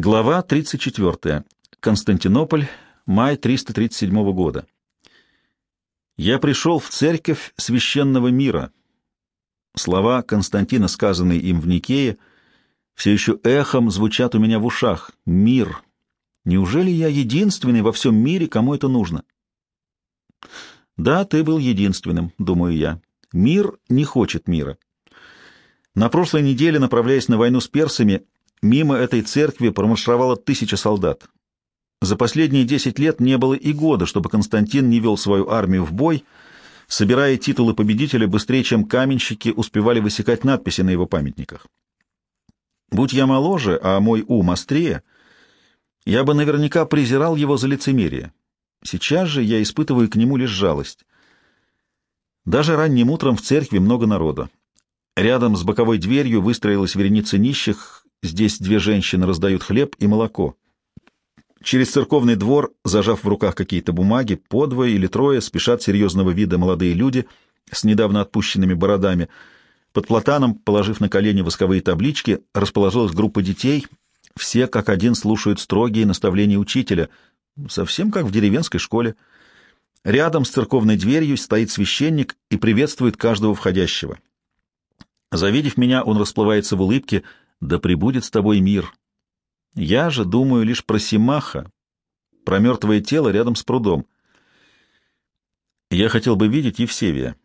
Глава 34. Константинополь, май 337 года. «Я пришел в церковь священного мира». Слова Константина, сказанные им в Никее, все еще эхом звучат у меня в ушах. «Мир». Неужели я единственный во всем мире, кому это нужно? Да, ты был единственным, думаю я. Мир не хочет мира. На прошлой неделе, направляясь на войну с персами, мимо этой церкви промаршировало тысяча солдат. За последние десять лет не было и года, чтобы Константин не вел свою армию в бой, собирая титулы победителя быстрее, чем каменщики успевали высекать надписи на его памятниках. Будь я моложе, а мой ум острее, я бы наверняка презирал его за лицемерие. Сейчас же я испытываю к нему лишь жалость. Даже ранним утром в церкви много народа. Рядом с боковой дверью выстроилась вереница нищих, здесь две женщины раздают хлеб и молоко. Через церковный двор, зажав в руках какие-то бумаги, по двое или трое спешат серьезного вида молодые люди с недавно отпущенными бородами. Под платаном, положив на колени восковые таблички, расположилась группа детей. Все как один слушают строгие наставления учителя, совсем как в деревенской школе. Рядом с церковной дверью стоит священник и приветствует каждого входящего. Завидев меня, он расплывается в улыбке «Да пребудет с тобой мир». Я же думаю лишь про Симаха, про мертвое тело рядом с прудом. Я хотел бы видеть Евсевия.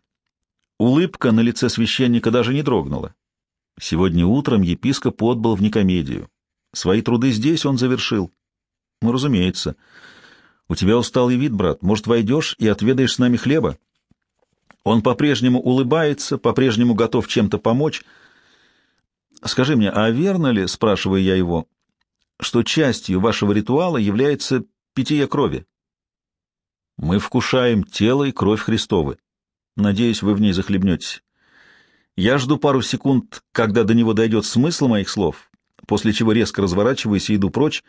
Улыбка на лице священника даже не дрогнула. Сегодня утром епископ отбыл в Никомедию. Свои труды здесь он завершил. Ну, разумеется. У тебя усталый вид, брат. Может, войдешь и отведаешь с нами хлеба? Он по-прежнему улыбается, по-прежнему готов чем-то помочь. Скажи мне, а верно ли, спрашиваю я его, что частью вашего ритуала является питье крови? Мы вкушаем тело и кровь Христовы. Надеюсь, вы в ней захлебнетесь. Я жду пару секунд, когда до него дойдет смысл моих слов, после чего резко разворачиваюсь и иду прочь.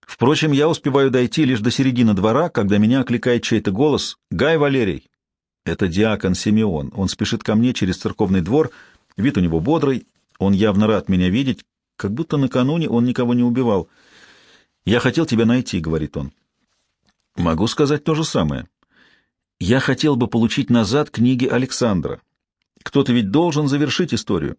Впрочем, я успеваю дойти лишь до середины двора, когда меня окликает чей-то голос «Гай Валерий!» Это диакон Симеон. Он спешит ко мне через церковный двор. Вид у него бодрый. Он явно рад меня видеть, как будто накануне он никого не убивал. «Я хотел тебя найти», — говорит он. «Могу сказать то же самое. Я хотел бы получить назад книги Александра. Кто-то ведь должен завершить историю».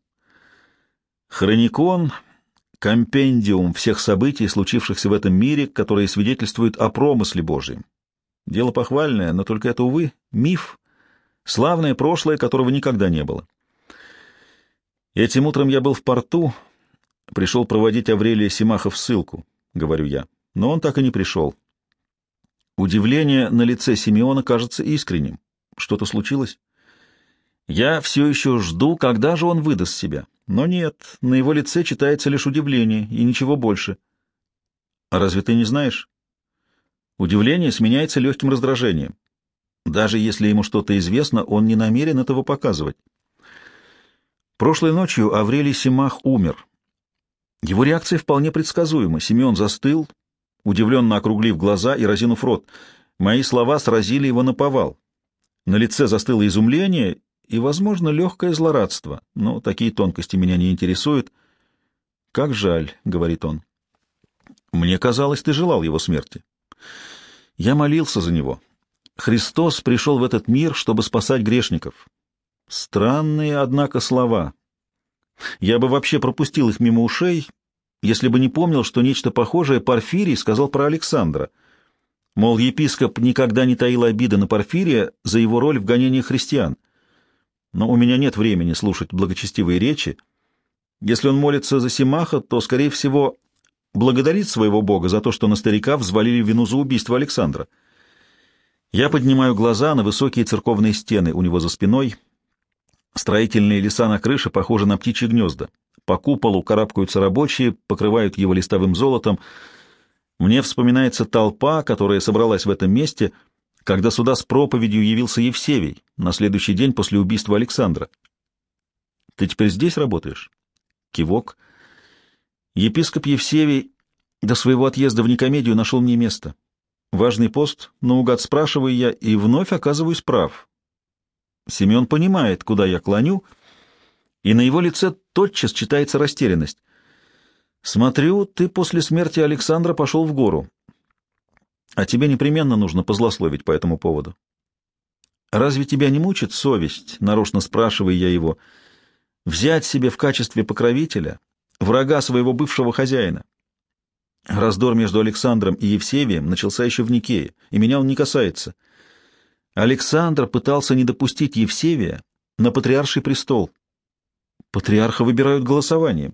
Хроникон — компендиум всех событий, случившихся в этом мире, которые свидетельствуют о промысле Божьем. Дело похвальное, но только это, увы, миф, Славное прошлое, которого никогда не было. Этим утром я был в порту, пришел проводить Аврелия Симаха в ссылку, говорю я, но он так и не пришел. Удивление на лице Симеона кажется искренним. Что-то случилось? Я все еще жду, когда же он выдаст себя. Но нет, на его лице читается лишь удивление и ничего больше. А разве ты не знаешь? Удивление сменяется легким раздражением. Даже если ему что-то известно, он не намерен этого показывать. Прошлой ночью Аврелий Симах умер. Его реакция вполне предсказуема. Семен застыл, удивленно округлив глаза и разинув рот. Мои слова сразили его на повал. На лице застыло изумление и, возможно, легкое злорадство, но такие тонкости меня не интересуют. «Как жаль», — говорит он. «Мне казалось, ты желал его смерти». Я молился за него, Христос пришел в этот мир, чтобы спасать грешников. Странные, однако, слова. Я бы вообще пропустил их мимо ушей, если бы не помнил, что нечто похожее Порфирий сказал про Александра. Мол, епископ никогда не таил обиды на Порфирия за его роль в гонении христиан. Но у меня нет времени слушать благочестивые речи. Если он молится за Симаха, то, скорее всего, благодарит своего бога за то, что на старика взвалили вину за убийство Александра. Я поднимаю глаза на высокие церковные стены у него за спиной. Строительные леса на крыше похожи на птичьи гнезда. По куполу карабкаются рабочие, покрывают его листовым золотом. Мне вспоминается толпа, которая собралась в этом месте, когда сюда с проповедью явился Евсевий на следующий день после убийства Александра. «Ты теперь здесь работаешь?» Кивок. Епископ Евсевий до своего отъезда в Никомедию нашел мне место. Важный пост, наугад спрашиваю я, и вновь оказываюсь прав. Семен понимает, куда я клоню, и на его лице тотчас читается растерянность. Смотрю, ты после смерти Александра пошел в гору. А тебе непременно нужно позлословить по этому поводу. Разве тебя не мучит совесть, нарочно спрашивая я его, взять себе в качестве покровителя врага своего бывшего хозяина? Раздор между Александром и Евсевием начался еще в Никее, и меня он не касается. Александр пытался не допустить Евсевия на патриарший престол. Патриарха выбирают голосованием,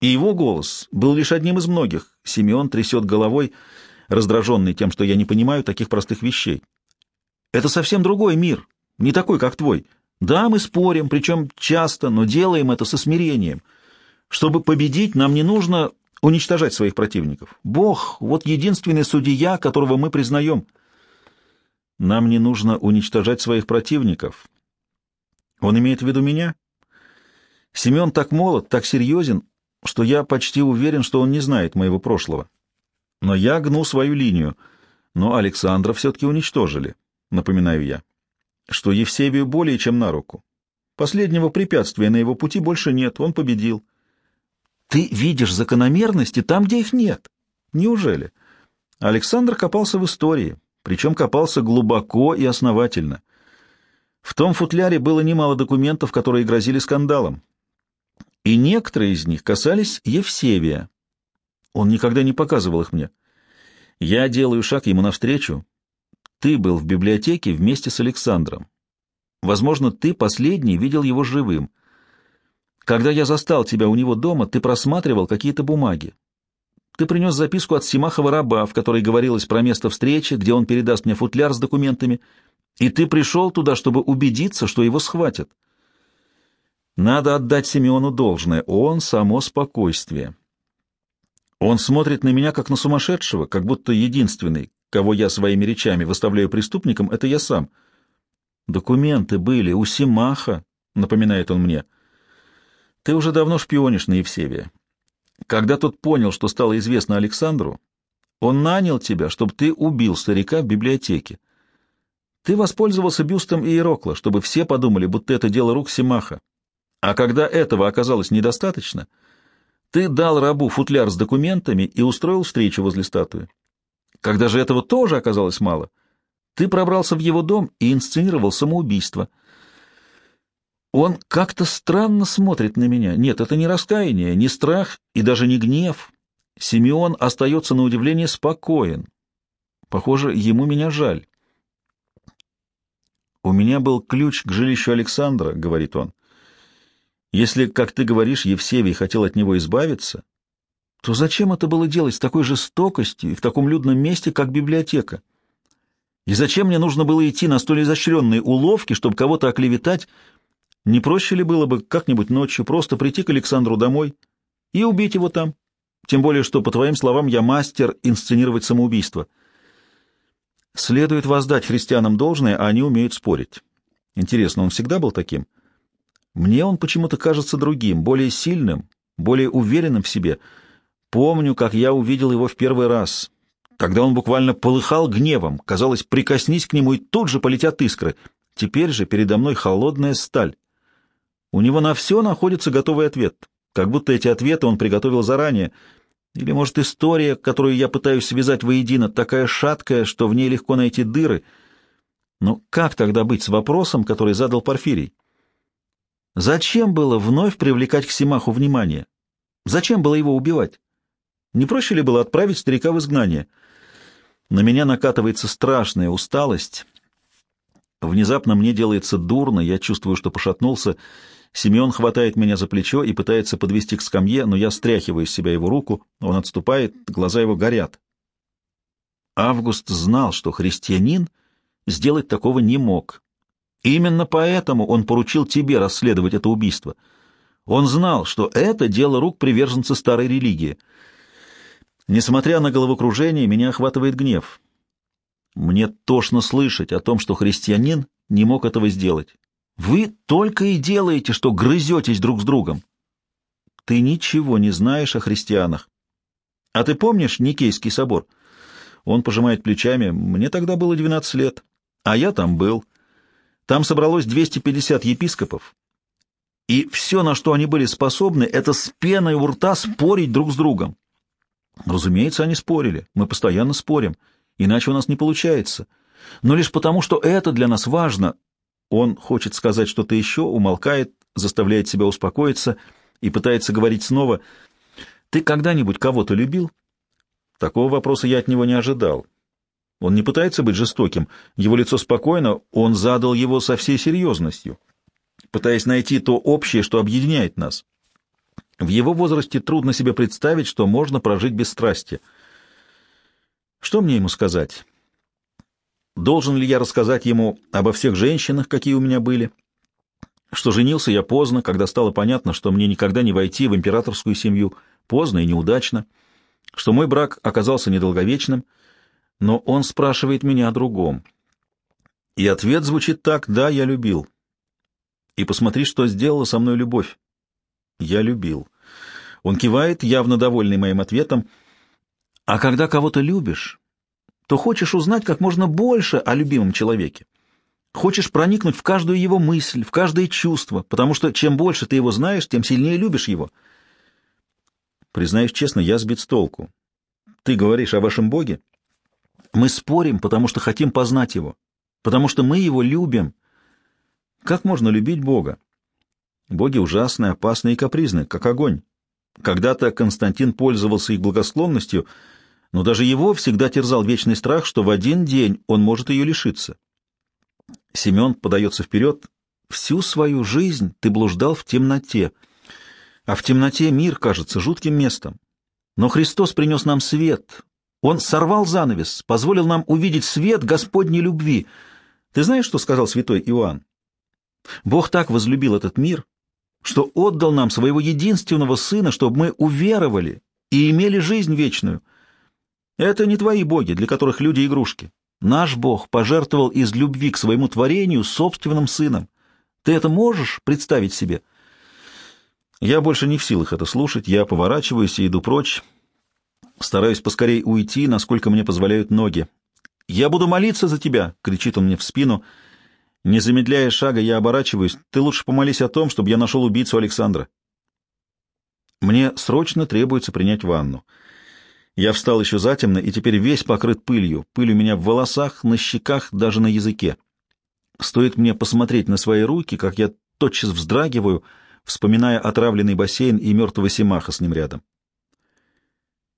и его голос был лишь одним из многих. Симеон трясет головой, раздраженный тем, что я не понимаю таких простых вещей. Это совсем другой мир, не такой, как твой. Да, мы спорим, причем часто, но делаем это со смирением. Чтобы победить, нам не нужно уничтожать своих противников. Бог — вот единственный судья, которого мы признаем. Нам не нужно уничтожать своих противников. Он имеет в виду меня? Семен так молод, так серьезен, что я почти уверен, что он не знает моего прошлого. Но я гну свою линию. Но Александра все-таки уничтожили, напоминаю я, что Евсевию более чем на руку. Последнего препятствия на его пути больше нет, он победил. Ты видишь закономерности там, где их нет. Неужели? Александр копался в истории, причем копался глубоко и основательно. В том футляре было немало документов, которые грозили скандалом. И некоторые из них касались Евсевия. Он никогда не показывал их мне. Я делаю шаг ему навстречу. Ты был в библиотеке вместе с Александром. Возможно, ты последний видел его живым — когда я застал тебя у него дома, ты просматривал какие-то бумаги. Ты принес записку от Симахова раба, в которой говорилось про место встречи, где он передаст мне футляр с документами, и ты пришел туда, чтобы убедиться, что его схватят. Надо отдать Симеону должное, он — само спокойствие. Он смотрит на меня, как на сумасшедшего, как будто единственный, кого я своими речами выставляю преступником, это я сам. Документы были у Симаха, напоминает он мне. Ты уже давно шпионишь на Евсевия. Когда тот понял, что стало известно Александру, он нанял тебя, чтобы ты убил старика в библиотеке. Ты воспользовался бюстом Иерокла, чтобы все подумали, будто это дело рук Симаха. А когда этого оказалось недостаточно, ты дал рабу футляр с документами и устроил встречу возле статуи. Когда же этого тоже оказалось мало, ты пробрался в его дом и инсценировал самоубийство — он как-то странно смотрит на меня. Нет, это не раскаяние, не страх и даже не гнев. Симеон остается на удивление спокоен. Похоже, ему меня жаль. «У меня был ключ к жилищу Александра», — говорит он. «Если, как ты говоришь, Евсевий хотел от него избавиться, то зачем это было делать с такой жестокостью и в таком людном месте, как библиотека? И зачем мне нужно было идти на столь изощренные уловки, чтобы кого-то оклеветать, не проще ли было бы как-нибудь ночью просто прийти к Александру домой и убить его там? Тем более, что, по твоим словам, я мастер инсценировать самоубийство. Следует воздать христианам должное, а они умеют спорить. Интересно, он всегда был таким? Мне он почему-то кажется другим, более сильным, более уверенным в себе. Помню, как я увидел его в первый раз. Тогда он буквально полыхал гневом. Казалось, прикоснись к нему, и тут же полетят искры. Теперь же передо мной холодная сталь. У него на все находится готовый ответ, как будто эти ответы он приготовил заранее. Или, может, история, которую я пытаюсь связать воедино, такая шаткая, что в ней легко найти дыры. Но как тогда быть с вопросом, который задал Порфирий? Зачем было вновь привлекать к Симаху внимание? Зачем было его убивать? Не проще ли было отправить старика в изгнание? На меня накатывается страшная усталость. Внезапно мне делается дурно, я чувствую, что пошатнулся, Семен хватает меня за плечо и пытается подвести к скамье, но я стряхиваю с себя его руку, он отступает, глаза его горят. Август знал, что христианин сделать такого не мог. Именно поэтому он поручил тебе расследовать это убийство. Он знал, что это дело рук приверженца старой религии. Несмотря на головокружение, меня охватывает гнев. Мне тошно слышать о том, что христианин не мог этого сделать. Вы только и делаете, что грызетесь друг с другом. Ты ничего не знаешь о христианах. А ты помнишь Никейский собор? Он пожимает плечами. Мне тогда было 12 лет. А я там был. Там собралось 250 епископов. И все, на что они были способны, это с пеной у рта спорить друг с другом. Разумеется, они спорили. Мы постоянно спорим. Иначе у нас не получается. Но лишь потому, что это для нас важно. Он хочет сказать что-то еще, умолкает, заставляет себя успокоиться и пытается говорить снова. «Ты когда-нибудь кого-то любил?» Такого вопроса я от него не ожидал. Он не пытается быть жестоким. Его лицо спокойно, он задал его со всей серьезностью, пытаясь найти то общее, что объединяет нас. В его возрасте трудно себе представить, что можно прожить без страсти. Что мне ему сказать? Должен ли я рассказать ему обо всех женщинах, какие у меня были? Что женился я поздно, когда стало понятно, что мне никогда не войти в императорскую семью, поздно и неудачно, что мой брак оказался недолговечным, но он спрашивает меня о другом. И ответ звучит так «да, я любил». И посмотри, что сделала со мной любовь. Я любил. Он кивает, явно довольный моим ответом. А когда кого-то любишь, то хочешь узнать как можно больше о любимом человеке. Хочешь проникнуть в каждую его мысль, в каждое чувство, потому что чем больше ты его знаешь, тем сильнее любишь его. Признаюсь честно, я сбит с толку. Ты говоришь о вашем Боге? Мы спорим, потому что хотим познать его, потому что мы его любим. Как можно любить Бога? Боги ужасны, опасны и капризны, как огонь. Когда-то Константин пользовался их благосклонностью, но даже его всегда терзал вечный страх, что в один день он может ее лишиться. Семен подается вперед. «Всю свою жизнь ты блуждал в темноте, а в темноте мир кажется жутким местом. Но Христос принес нам свет. Он сорвал занавес, позволил нам увидеть свет Господней любви. Ты знаешь, что сказал святой Иоанн? Бог так возлюбил этот мир, что отдал нам своего единственного Сына, чтобы мы уверовали и имели жизнь вечную. Это не твои боги, для которых люди игрушки. Наш Бог пожертвовал из любви к своему творению собственным Сыном. Ты это можешь представить себе? Я больше не в силах это слушать, я поворачиваюсь и иду прочь. Стараюсь поскорей уйти, насколько мне позволяют ноги. «Я буду молиться за тебя!» — кричит он мне в спину — не замедляя шага, я оборачиваюсь. Ты лучше помолись о том, чтобы я нашел убийцу Александра. Мне срочно требуется принять ванну. Я встал еще затемно и теперь весь покрыт пылью. Пыль у меня в волосах, на щеках, даже на языке. Стоит мне посмотреть на свои руки, как я тотчас вздрагиваю, вспоминая отравленный бассейн и мертвого Симаха с ним рядом.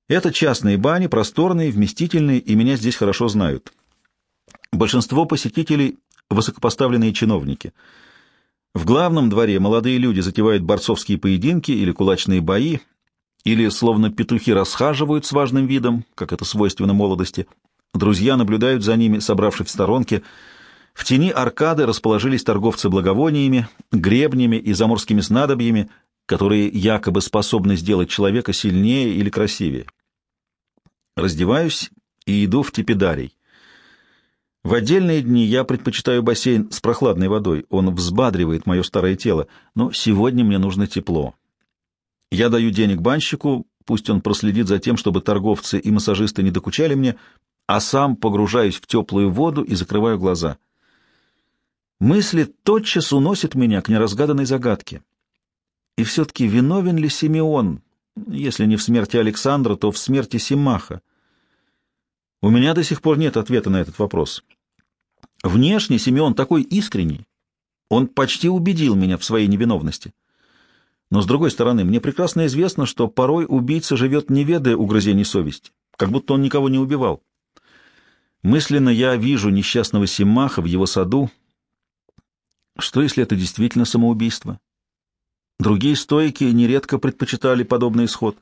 Это частные бани, просторные, вместительные, и меня здесь хорошо знают. Большинство посетителей высокопоставленные чиновники. В главном дворе молодые люди затевают борцовские поединки или кулачные бои, или словно петухи расхаживают с важным видом, как это свойственно молодости. Друзья наблюдают за ними, собравшись в сторонке. В тени аркады расположились торговцы благовониями, гребнями и заморскими снадобьями, которые якобы способны сделать человека сильнее или красивее. Раздеваюсь и иду в тепидарий. В отдельные дни я предпочитаю бассейн с прохладной водой, он взбадривает мое старое тело, но сегодня мне нужно тепло. Я даю денег банщику, пусть он проследит за тем, чтобы торговцы и массажисты не докучали мне, а сам погружаюсь в теплую воду и закрываю глаза. Мысли тотчас уносят меня к неразгаданной загадке. И все-таки виновен ли Симеон, если не в смерти Александра, то в смерти Симаха? У меня до сих пор нет ответа на этот вопрос. Внешне Симеон такой искренний. Он почти убедил меня в своей невиновности. Но, с другой стороны, мне прекрасно известно, что порой убийца живет не ведая угрызений совести, как будто он никого не убивал. Мысленно я вижу несчастного Симаха в его саду. Что, если это действительно самоубийство? Другие стойки нередко предпочитали подобный исход.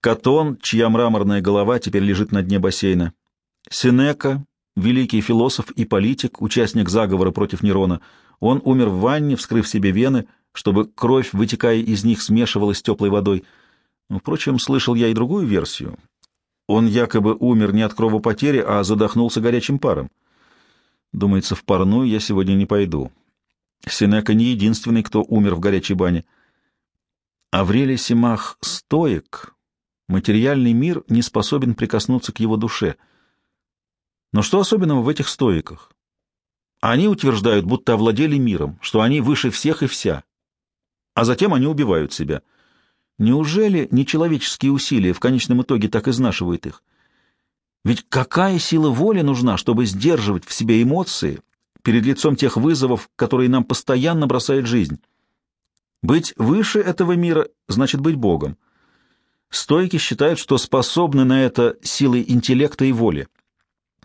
Катон, чья мраморная голова теперь лежит на дне бассейна. Синека, великий философ и политик, участник заговора против Нерона. Он умер в ванне, вскрыв себе вены, чтобы кровь, вытекая из них, смешивалась с теплой водой. Впрочем, слышал я и другую версию. Он якобы умер не от кровопотери, а задохнулся горячим паром. Думается, в парную я сегодня не пойду. Синека не единственный, кто умер в горячей бане. Аврелий Симах стоек. Материальный мир не способен прикоснуться к его душе — но что особенного в этих стоиках? Они утверждают, будто овладели миром, что они выше всех и вся. А затем они убивают себя. Неужели нечеловеческие усилия в конечном итоге так изнашивают их? Ведь какая сила воли нужна, чтобы сдерживать в себе эмоции перед лицом тех вызовов, которые нам постоянно бросает жизнь? Быть выше этого мира значит быть Богом. Стойки считают, что способны на это силой интеллекта и воли.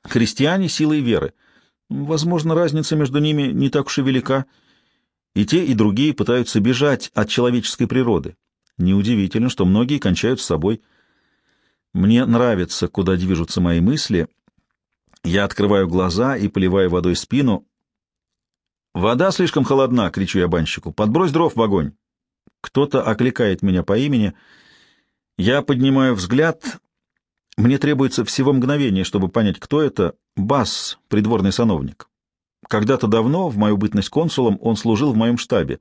Христиане — силой веры. Возможно, разница между ними не так уж и велика. И те, и другие пытаются бежать от человеческой природы. Неудивительно, что многие кончают с собой. Мне нравится, куда движутся мои мысли. Я открываю глаза и поливаю водой спину. «Вода слишком холодна!» — кричу я банщику. «Подбрось дров в огонь!» Кто-то окликает меня по имени. Я поднимаю взгляд. Мне требуется всего мгновение, чтобы понять, кто это. Бас, придворный сановник. Когда-то давно, в мою бытность консулом, он служил в моем штабе.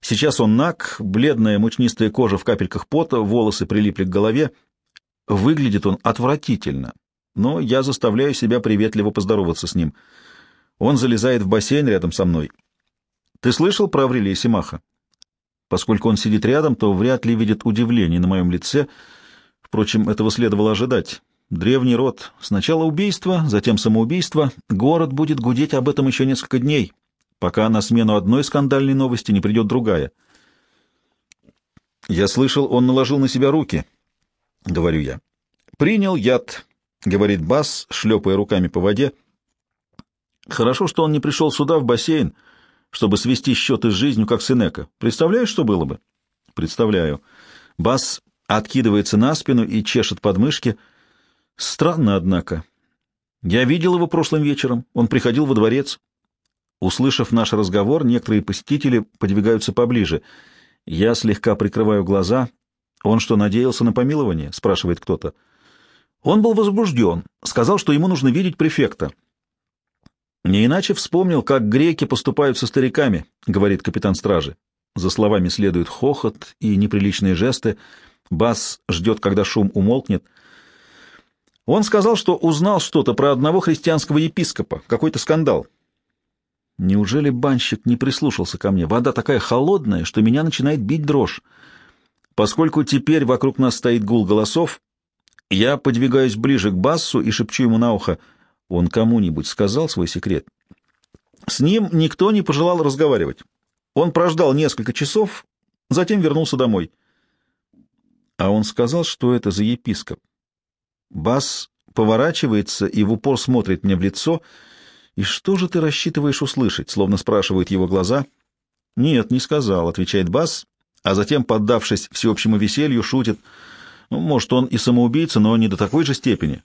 Сейчас он наг, бледная мучнистая кожа в капельках пота, волосы прилипли к голове. Выглядит он отвратительно, но я заставляю себя приветливо поздороваться с ним. Он залезает в бассейн рядом со мной. «Ты слышал про Аврелия Симаха?» Поскольку он сидит рядом, то вряд ли видит удивление на моем лице. Впрочем, этого следовало ожидать. Древний род. Сначала убийство, затем самоубийство. Город будет гудеть об этом еще несколько дней пока на смену одной скандальной новости не придет другая. «Я слышал, он наложил на себя руки», — говорю я. «Принял яд», — говорит Бас, шлепая руками по воде. «Хорошо, что он не пришел сюда, в бассейн, чтобы свести счеты с жизнью, как Сенека. Представляешь, что было бы?» «Представляю». Бас откидывается на спину и чешет подмышки. «Странно, однако. Я видел его прошлым вечером. Он приходил во дворец. Услышав наш разговор, некоторые посетители подвигаются поближе. Я слегка прикрываю глаза. «Он что, надеялся на помилование?» — спрашивает кто-то. Он был возбужден, сказал, что ему нужно видеть префекта. «Не иначе вспомнил, как греки поступают со стариками», — говорит капитан стражи. За словами следует хохот и неприличные жесты. Бас ждет, когда шум умолкнет. Он сказал, что узнал что-то про одного христианского епископа, какой-то скандал. Неужели банщик не прислушался ко мне? Вода такая холодная, что меня начинает бить дрожь. Поскольку теперь вокруг нас стоит гул голосов, я подвигаюсь ближе к Бассу и шепчу ему на ухо. Он кому-нибудь сказал свой секрет? С ним никто не пожелал разговаривать. Он прождал несколько часов, затем вернулся домой. А он сказал, что это за епископ. Бас поворачивается и в упор смотрит мне в лицо — «И что же ты рассчитываешь услышать?» — словно спрашивают его глаза. «Нет, не сказал», — отвечает Бас, а затем, поддавшись всеобщему веселью, шутит. «Ну, может, он и самоубийца, но не до такой же степени.